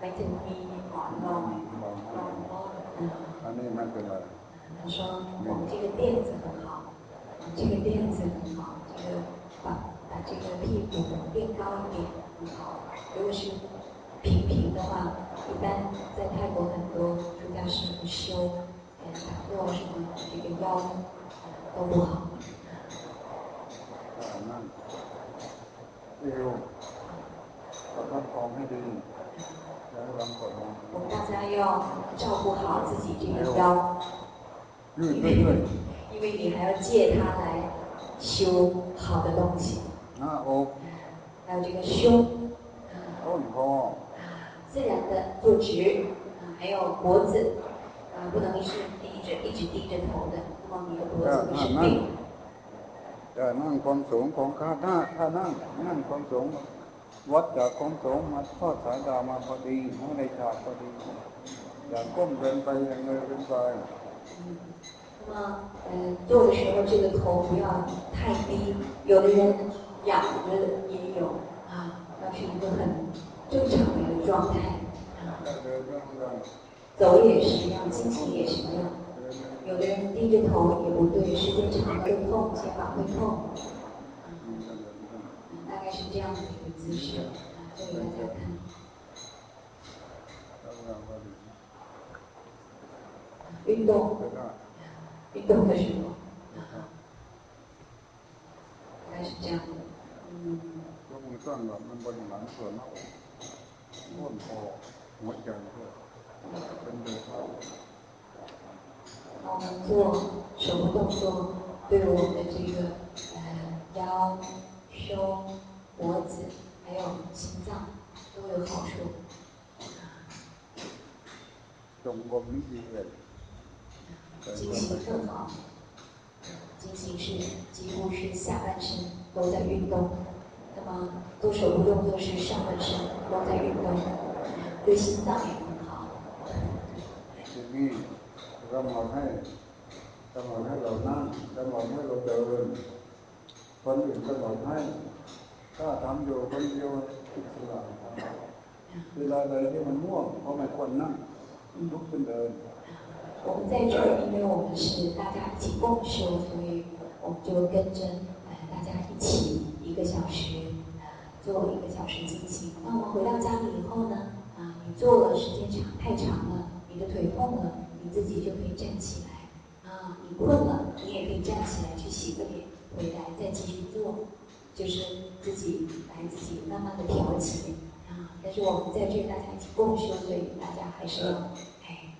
บนี้ หมายถึงมีหมอนรองรองรอง嗯 อันนี้ไม่เป็นไร 他说我们这个垫子很好，这个垫子很好，这个把把这个屁股垫高一点很好。如果是平平的话，一般在泰国很多出家师傅修呃打坐什么，这个腰呃都不好。 อ่านั่งเอวป ระคับคองให้ดีแล้วลองกดลง 我们大家要照顾好自己这个腰， ยืดเรื่อย 因为你还要借它来修好的东西， ๆหน้าอก 还有这个胸。 ต้นคอ 自然的坐直，啊，还有脖子，啊，不能是低着一直低着头的，那么你的脖子会生病。 จะนั่งความสูงของขาถ้าถ้านั่งนั่งความสูง วัดจากความสูงมาทอดสายตามาพอดีให้ในฉากพอดี อย่าก้มเกินไปอย่าเงยเกินไป 那么，呃，坐的时候这个头不要太低，有的人仰着也有，啊，要是一个很正常的一个状态。 เดินเรื่องเรื่อง 走也是一样，进行也是一样。有的人低着头也不对，时间长了会痛，肩膀会痛。 这样的一个姿势，啊，大家看，运动，运动的时候，应该是这样的，嗯。我转，那难做，我，我，我讲，跟着他。什么动作？对我们的这个，呃，腰、胸。脖子还有心脏都有好处。 จงกรมนิสิเวศแต่ 进 ก็ 行 ไม่ใช่ 更好，进行是几乎是下半身都在运动，那么做手部动作是上半身都在运动，对心脏也很好。 ทีนี้กำหนดให้กำหนดให้เรานั่งกำหนดให้เราเดินคนอื่นกำหนดให้ ถ้าทำอยู่คนเดียวอิสระเวลาใดที่มันง่วงก็ไม่ควรนั่งลุกขึ้นเดิน 我们在这儿，因为我们是大家一起共修，所以我们就跟着呃大家一起一个小时，呃做一个小时进行。那我们回到家里以后呢，啊，你坐了时间长太长了，你的腿痛了，你自己就可以站起来。啊，你困了，你也可以站起来去洗个脸，回来再继续做， 就是自己来自己慢慢的调节。啊，但是我们在这大家一起共修，所以大家还是要哎。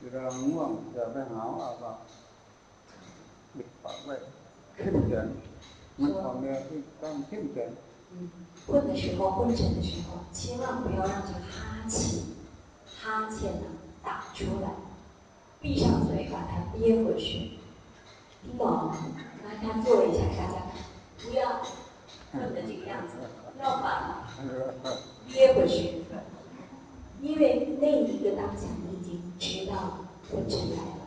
เวลาง่วงอย่าไปหาว่าว่าปิดปากไว้เข้มแข็งมันอ่อนแอที่ต้องเข้มแข็ง嗯，困的时候、昏沉的时候，千万不要让这个哈气、哈欠呢打出来，闭上嘴把它憋回去。听懂了吗？来，他做一下，大家看， 不要困的这个样子，要把它憋回去，因为那一个当下你已经知道昏沉来了，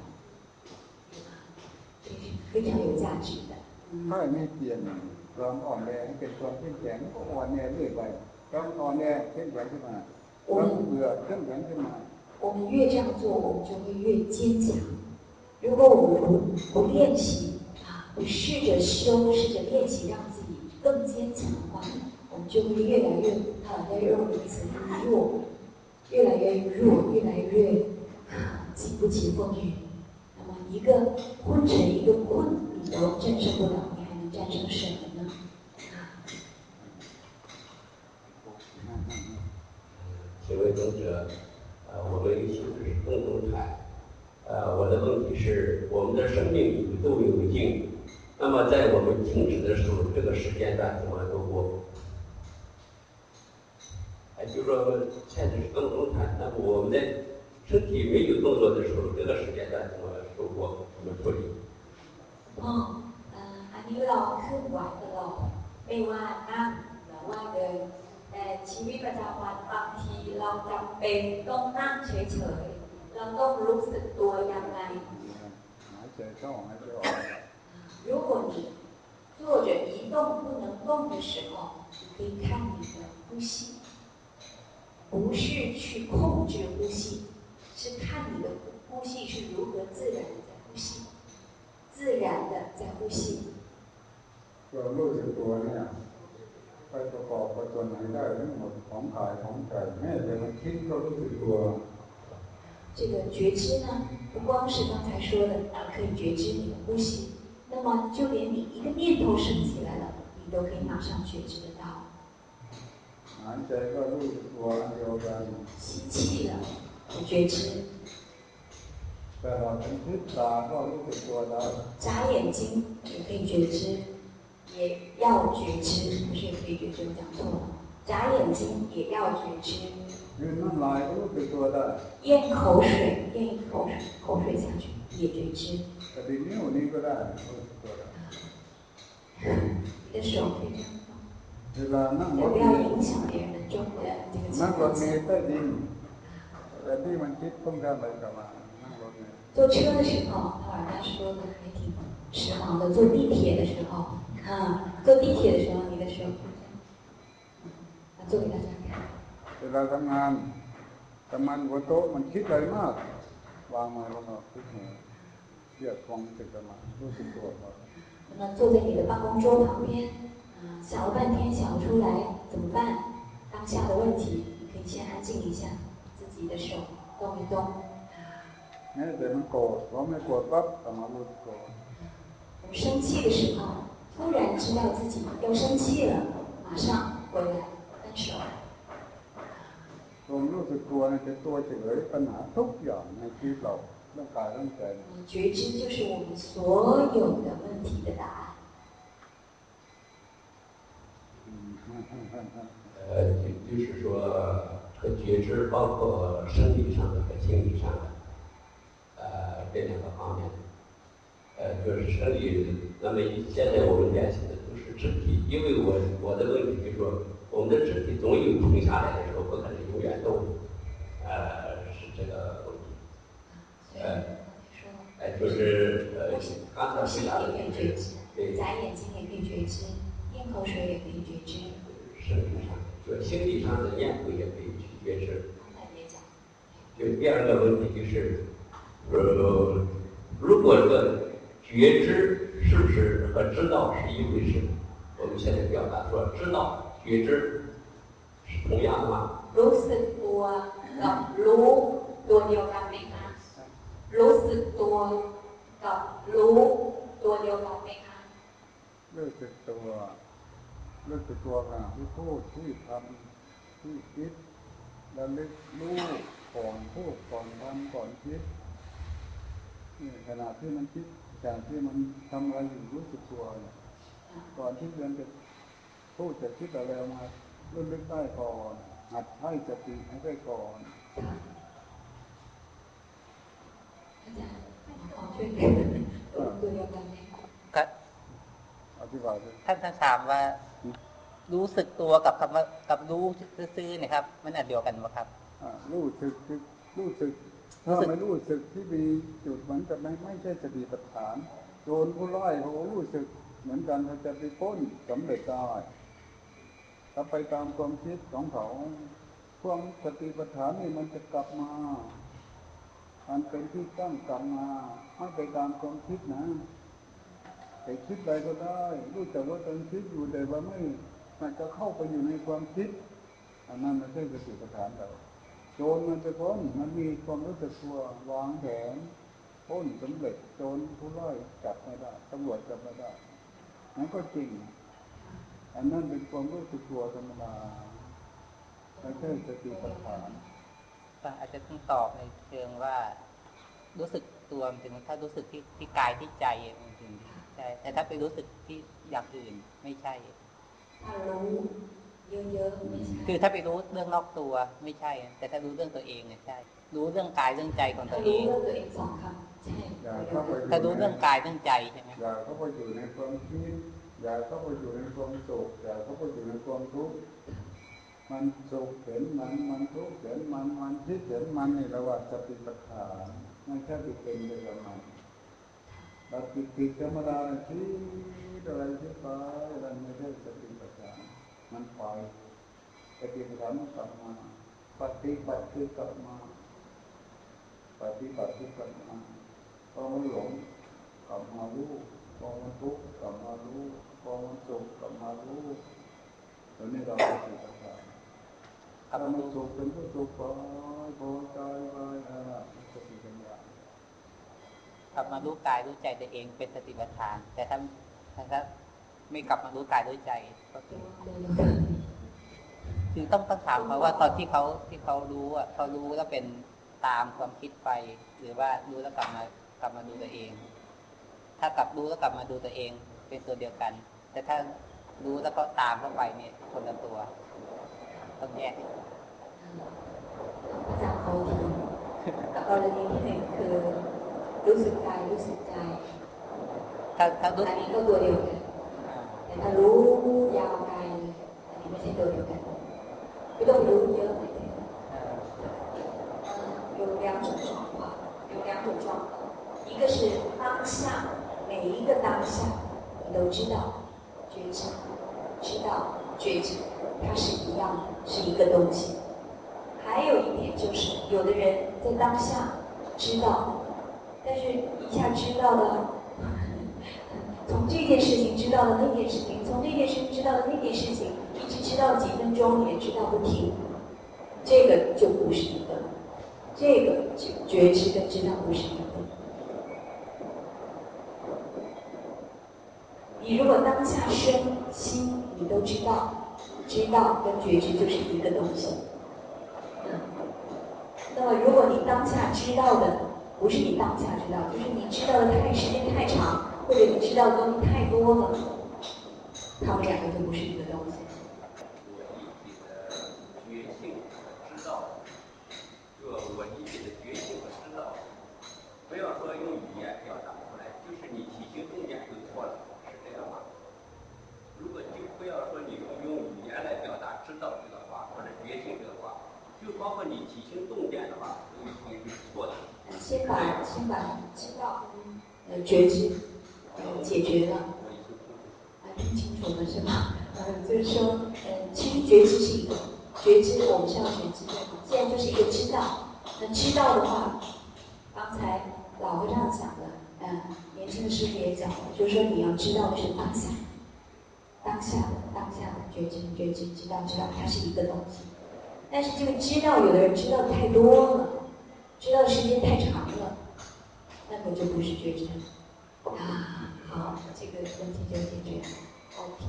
这是非常有价值的。 ถ้าไม่เปลี่ยนความอ่อนแอให้เป็นความเข้มแข็งก็อ่อนแอเรื่อยไปต้องอ่อนแอเข้มแข็งขึ้นมาต้องเบื่อเข้มแข็งขึ้นมา 我们越这样做，我们就会越坚强。如果我们不不练习啊，不 试着修，试着练习，让自己更坚强的话，我们就会越来越啊，在肉里层弱，越来越弱，越来越啊经不起风雨。那么一个昏沉，一个困，你都战胜不了，你还能战胜什么呢？啊请问尊者，呃，我们修的是共同禅，呃，我的问题是，我们的生命里都有静，那么在我们静止的时候，这个时间段怎么度过？哎，就说现在是共同禅，那么我们在身体没有动作的时候，这个时间段怎么度过？怎么处理？ อ๋อเอ่ออันนี้เราเคลื่อนไหวตลอดไม่ว่านั่งหรือว่าเดิน แต่ชีวิตประจำวันบางทีเราจำเป็นต้องนั่งเฉยๆ เราต้องรู้สึกตัวยังไง หายใจเข้าหายใจออก 如果你坐着一动不能动的时候，你可以看你的呼吸，不是去控制呼吸，是看你的呼吸是如何自然的在呼吸，自然的在呼吸。 ความรู้สึกตัวเนี่ยไปประกอบกับตัวไหนได้ทั้งหมดของขายของใจแม้แต่มันคิดก็รู้สึกตัว 这个觉知呢，不光是刚才说的啊，可以觉知你的呼吸， 那么，就连你一个念头升起来了，你都可以马上觉知得到。吸气了，觉知。眨眼睛也可以觉知，也要觉知，不是也可以觉知？我讲错了。眨眼睛也要觉知， ยืนน้ำลายก็รู้สึกตัวได้ 咽口水，咽一口水，口水下去也觉知。 กระดิ่งนิ้วนี้ก็ได้รู้สึกตัวได้ 你的手可以这样 เวลานั่ง 放， ร 也 ถ 不 เม 要 ล์ 影响别人的中的这个情 นั่งรถ 况 เมล์ใต้ดินแต่ที่มันคิดเพิ่งได้อะไรกลับมานั่งรถเมล์ 坐车的时候，他老人家说的还挺时髦的。坐地铁的时候，啊，坐地铁的时候，你的手 会这样，啊，做给大家看。 เวลาทำงานทำงานบนโต๊ะมันคิดอะไรมาก วางมือลงมาคิดมือเรียกความรู้สึกกลับมารู้สึกตัวก่อน 那么坐在你的办公桌旁边，啊，想了半天想不出来怎么办？当下的问题，你可以先安静一下，自己的手动一动。 แม้แต่มันโกรธพอไม่โกรธปั๊บกลับมารู้สึกตัว 我们生气的时候，突然知道自己要生气了，马上回来 分手。 ความรู้สึกตัวเนี่ยเป็นตัวเฉลยปัญหาทุกอย่างในชีวิตเราเรื่องกายเรื่องใจ 觉知就是我们所有的问题的答案。 อืม 呃，就就是说，这个觉知包括生理上的和心理上的，呃，这两个方面。呃，就是生理，那么现在我们联系的都是肢体，因为我我的问题就是说， 我们的肢体总有停下来的时候，不可能永远动，呃，是这个问题。呃，呃，就是呃，刚才回答的对眨眼睛也可以觉知，咽口水也可以觉知。身体上，说心理上的念头也可以去觉知。就第二个问题就是，呃，如果这个觉知是不是和知道是一回事？我们现在表达说知道觉知是同样的吗？รู้สึกตัวกับรู้ตัวเดียวกันไหมคะรู้สึกตัวกับรู้ตัวเดียวกันไหมคะรู้สึกตัวรู้สึกตัวขณะที่พูดที่ทำที่คิดแล้วลึกรู้ก่อนพูดก่อนทำก่อนคิดนี่ขณะที่มันคิดขณะที่มันทำอะไรอยู่รู้สึกตัวก่อนที่เรียนจะ พูดจะคิดอะไรมารู้ลึกได้ก่อน หัดให้สติให้ได้ก่อนครับอธิบายท่านท่านถามว่า รู้สึกตัวกับคำว่ากับรู้ซื่อเนี่ยครับ มันอันเดียวกันไหมครับรู้สึกรู้สึกถ้าไม่รู้สึกที่มีจุดเหมือนกับไม่ไม่ใช่สติปัฏฐานโจรผู้ร้ายเขารู้สึกเหมือนกันเขาจะไปพ้นสำเร็จได้ ถ้าไปตามความคิดของเขาความสติปัฏฐานนี่มันจะกลับมามันเป็นที่ตั้งกลับมาให้ไปตามความคิดนะไปคิดอะไรก็ได้รู้แต่ว่าตอนคิดอยู่แต่ว่าไม่มันจะเข้าไปอยู่ในความคิดอันนั้นไม่ใช่สติปัฏฐานเราโจรมันจะพ้นมันมีความรู้สึกตัววางแผนพ้นสำเร็จโจรผู้ร้ายจับไม่ได้ตำรวจจับไม่ได้นั่นก็จริง อันนั้นเป็นความรู้สึกตัวธรรมดาไม่ใช่สติปัฏฐานอาจจะต้องตอบในเชิงว่า รู้สึกตัวถึงถ้ารู้สึกที่ที่กายที่ใจมันถึงใช่แต่ถ้าไปรู้สึกที่อย่างอื่นไม่ใช่ถ้ารู้เยอะๆไม่ใช่คือถ้าไปรู้เรื่องนอกตัวไม่ใช่ แต่ถ้ารู้เรื่องตัวเองเนี่ยใช่ รู้เรื่องกายเรื่องใจของตัวเองรู้เรื่องตัวเองสองคำใช่ถ้ารู้เรื่องกายเรื่องใจใช่ไหมอย่าเข้าไปอยู่ในความคิด อย่าเข้าไปอยู่ในความสุขอย่าเข้าไปอยู่ในความทุกข์มันสุขเห็นมันมันทุกข์เห็นมันมันคิดเห็นมันนี่เราว่าสติปัฏฐานไม่ใช่ไปเป็นไปกับมันเราติดติดธรรมดาที่อะไรที่ไปเราไม่ได้สติปัฏฐานมันไปสติปัฏฐานมันกลับมาปฏิบัติคือกลับมา ปฏิบัติคือกลับมาพอมันหลงกลับมารู้ อมันทุกข์กลับมารู้พอมันสุขกลับมารู้ตอนนี้เราสติปัฏฐานถ้ามันสุขเป็นก็สุขไปพอใจไปอะไรสติปัญญากลับมารู้กายรู้ใจตัวเองเป็นสติปัฏฐาน แต่ถ้าถ้าไม่กลับมารู้กายรู้ใจก็คือต้องต้องถามเขาว่าตอนที่เขาที่เขารู้อะเขารู้แล้วเป็นตามความคิดไป หรือว่ารู้แล้วกลับมากลับมาดูตัวเอง ถ้ากลับรู้แล้วกลับมาดูตัวเอง เป็นตัวเดียวกัน แต่ถ้ารู้แล้วก็ตามเข้าไปเนี่ยคนละตัว ต้องแยกจากเขาทีกรณีที่หนึ่งคือรู้สึกกายรู้สึกใจถ้าถ้ารู้อันนี้ก็ตัวเดียวกันแต่ถ้ารู้ยาวไกลอันนี้ไม่ใช่ตัวเดียวกันไม่ต้องรู้เยอะ有两种状况，有两种状况，一个是当下， 每一个当下你都知道，觉知，知道，觉知，它是一样的，是一个东西。还有一点就是，有的人在当下知道，但是一下知道的，从这件事情知道的那件事情，从那件事情知道的那件事情，一直知道几分钟也知道不停，这个就不是一个，这个觉觉知跟知道不是一个。你如果当下身心你都知道，知道跟觉知就是一个东西。那么，如果你当下知道的不是你当下知道，就是你知道的太时间太长，或者你知道的东西太多了，他们两个就不是一个东西。我理解的觉性和知道，这我理解的觉性和知道，不要说用语言就不要说你用语言来表达知道这个话或者觉性这个话，就包括你起心动念的话，都已经是错的。先把先把知道呃觉知呃解决了，啊，听清楚了是吧？呃，就是说，呃，其实觉知是一个觉知，我们是要觉知，既然就是一个知道，那知道的话，刚才老和尚讲的，嗯，年轻的师傅也讲了，就是说你要知道的是当下。当下当下觉知觉知知道知道，它是一个东西。但是这个知道，有的人知道太多了，知道时间太长了，那么就不是觉知啊。好，这个问题就解决了。OK。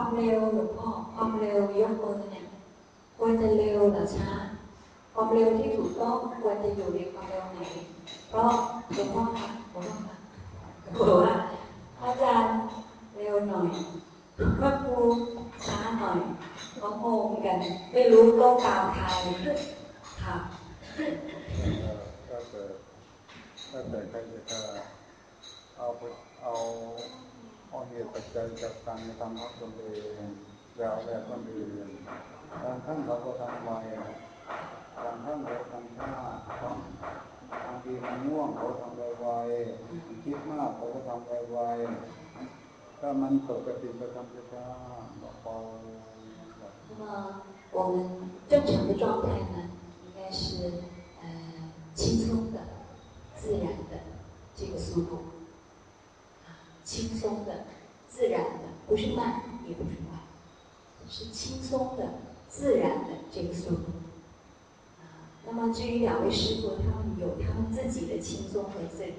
ความเร็วหลวงพ่อความเร็วยกมือเนี่ยควรจะเร็วหรือช้า ความเร็วที่ถูกต้องควรจะอยู่ในความเร็วไหน เพราะหลวงพ่อค่ะหลวงพ่อค่ะบอกว่าอาจารย์เร็วหน่อยพระครูช้าหน่อยก็งงกัน ไม่รู้โลกตามทายค่ะถ้าแต่ถ้าแต่ใครจะเอาเอา เอาเหตุปัจจัยจากการทำของตนเองอย่าเอาแบบคนอื่นบางครั้งเราก็ทำไวบางครั้งเราทำช้าบางบางทีมันง่วงเขาทำไวๆคิดมากเขาก็ทำไวๆถ้ามันปกติก็ทำช้าๆเบาๆ 那么我们正常的状态呢，应该是呃轻松的、自然的这个速度，啊， 轻松的、自然的，不是慢也不是快，是轻松的、自然的这个速度。那么至于两位师傅，他们有他们自己的轻松和自然。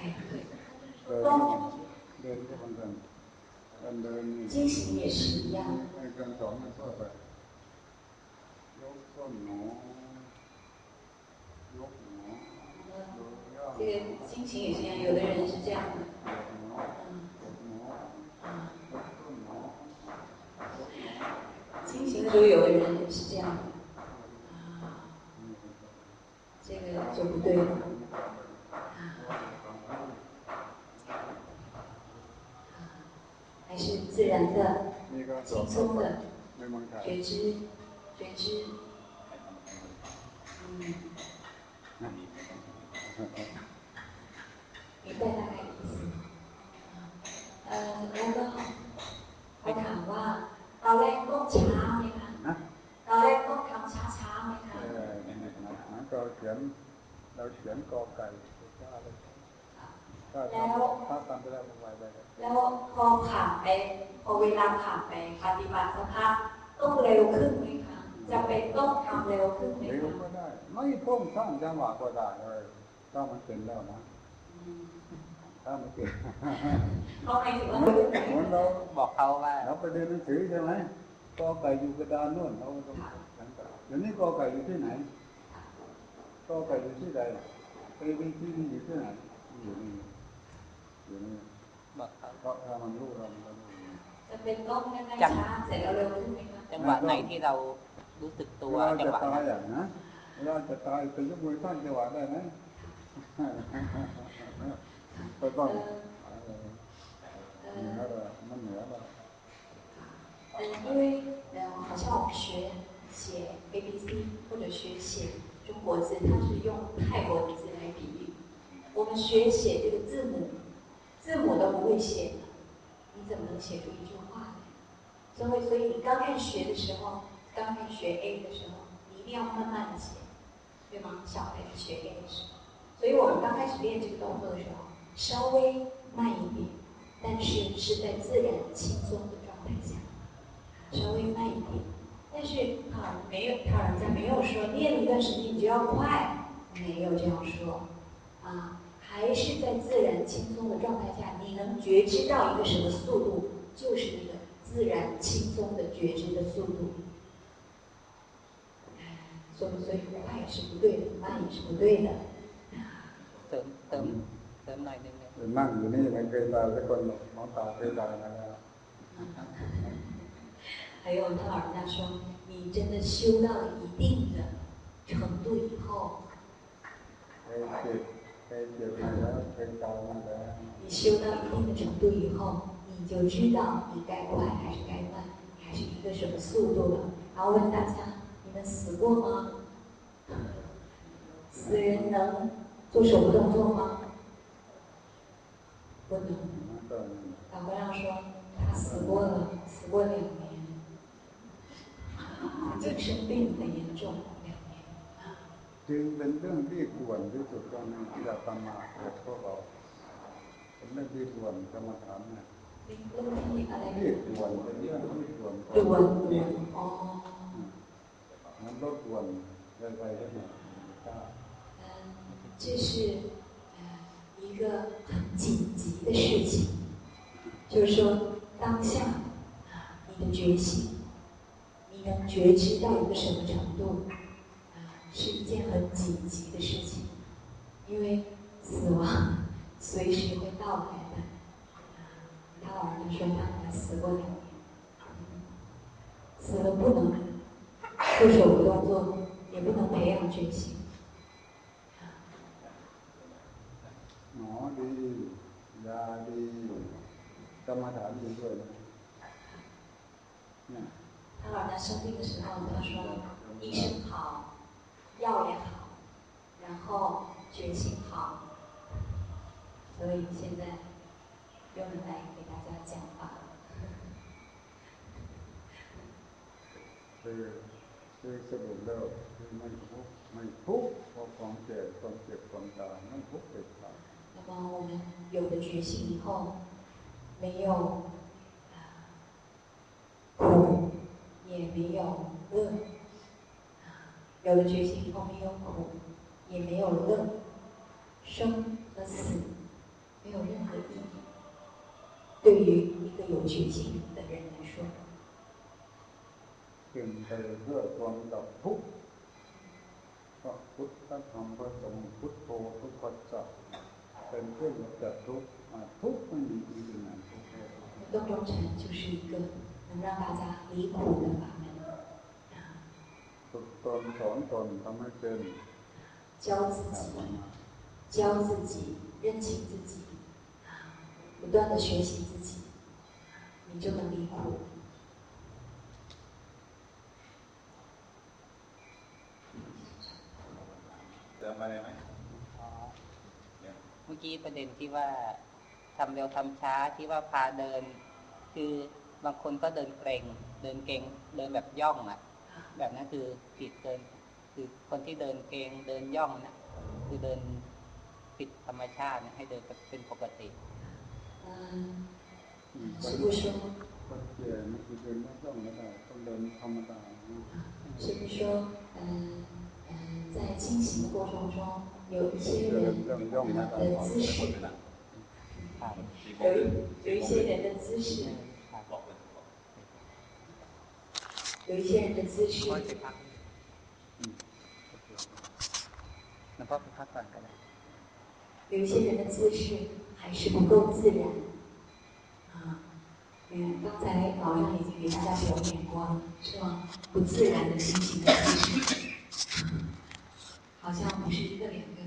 哎，对。哦。惊喜也是一样。这个心情也是一样，有的人是这样的。心的时候，有的人是这样的，这个就不对了。还是自然的、轻松的觉知，觉知。嗯。 เดิไรเแล้วก็เขาถามว่าตอนแรกต้องช้าไหมคะตอนแรกต้องทำช้าช้าไหมคะเออนั้นก็เขียนเราเขียนกอไก่ก็อะไรแล้วถ้าทำไปแล้วมันไวไปแล้วพอผ่านไปพอเวลาผ่านไปปฏิบัติสภาพต้องเร็วขึ้นไหมคะจะเป็นต้องทำเร็วขึ้นไหมคะเได้ ไม่ต้องสร้างจังหวะก็ได้เลยถ้ามันเป็นแล้วนะ ถ้ามันเป็นเขาหมายถึงว่าเหมือนเราบอกเขาว่า เราไปเรียนหนังสือใช่ไหมกอไก่อยู่กระดานนู่นเราต้องสังเกตเดี๋ยวนี้กอไก่อยู่ที่ไหนกอไก่อยู่ที่ใดเอบีซีดีอยู่ที่ไหนอยู่นี่อยู่นี่บอกเขาเพราะถ้ามันรู้เรามันก็รู้จะเป็นต้องง่ายๆช้าเสร็จแล้วเร็วขึ้นไหมคะจังหวะไหนที่เรารู้สึกตัวเวลาจังจะหวะตายนั้นอย่างนะเวลาจะตายจะยกมือท่านจังหวะได้ไหม ก็ต้องเหนือเรามันเหนือเรา 嗯，因为呃，好像我们学写 A B C 或者学写中国字，它是用泰国的字来比喻。我们学写这个字母，字母都不会写，你怎么能写出一句话来？所以，所以你刚开始学的时候，刚开始学 A 的时候，你一定要慢慢的写，对吗？小孩子学 A 的时候，所以我们刚开始练这个动作的时候， 稍微慢一点，但是是在自然轻松的状态下。稍微慢一点，但是啊，没有，他人家没有说练一段时间你就要快，没有这样说，啊，还是在自然轻松的状态下，你能觉知到一个什么速度，就是那个自然轻松的觉知的速度。所以，所以快也是不对的，慢也是不对的。等等 มเติมเติมหน่อยนึงเนี่ย นั่งอยู่นี่ไม่เคยตายสักคนหรอกน้องตาเคยตายมาแล้ว 啊， 还有他老人家说，你真的修到了一定的程度以后，你修到一定的程度以后，你就知道你该快还是该慢，你还是一个什么速度了。然后问大家，你们死过吗？死人能做手部动作吗？ 不能。老和尚说他死过了，死过两年。经生病很严重，两年。จึงเป็นเรื่องที่ควรที่สุดตอนนี้ที่เราทำมาเกิดพวกเราเป็นเรื่องที่ควรกรรมฐานเนี่ยที่ควรเป็นเรื่องที่ควรด่วนอ๋อมันรบกวนไปไปได้ไหม嗯，这是呃 一个很紧急的事情，就是说当下啊，你的觉醒。你能觉知到一个什么程度，是一件很紧急的事情，因为死亡随时会到来的。他老人家说他死过两年，死了不能做手部动作，也不能培养觉醒。好的，压力，干嘛谈这个呢？嗯。他老人家生病的时候，他说：“医生好，药也好，然后觉醒好。”所以现在又能来给大家讲话了。คือคือสรุปแล้วคือไม่ทุกข์ไม่ทุกข์เพราะความแก่ความเจ็บความตายไม่ทุกข์ เด็ดขาด那么我们有了觉醒以后，没有苦。也没有乐，有了觉醒以后没有苦，也没有乐，生和死没有任何意义。对于一个有觉醒的人来说，เป็นไปเพื่อความดับทุกข์ 动中禅就是一个能让大家离苦的法门。教自己，教自己，认清自己，不断的学习自己，你就能离苦。เมื่อกี้ประเด็นที่ว่าทำเร็วทำช้าที่ว่าพาเดินคือบางคนก็เดินเกรงเดินเก่งเดินแบบย่องอ่ะ แบบนั้นคือผิดเดินคือคนที่เดินเก่งเดินย่องนะคือเดินผิดธรรมชาติให้เดินเป็นปกติ师傅说，师傅说，嗯嗯，在进行的过程中， 有一些人的姿势，有有一些人的姿势。有一些人的姿势，有一些人的姿势还是不够自然。啊，嗯，刚才老张已经给大家表演过了，是吗？不自然的。进行的姿势，好像不是一个两个。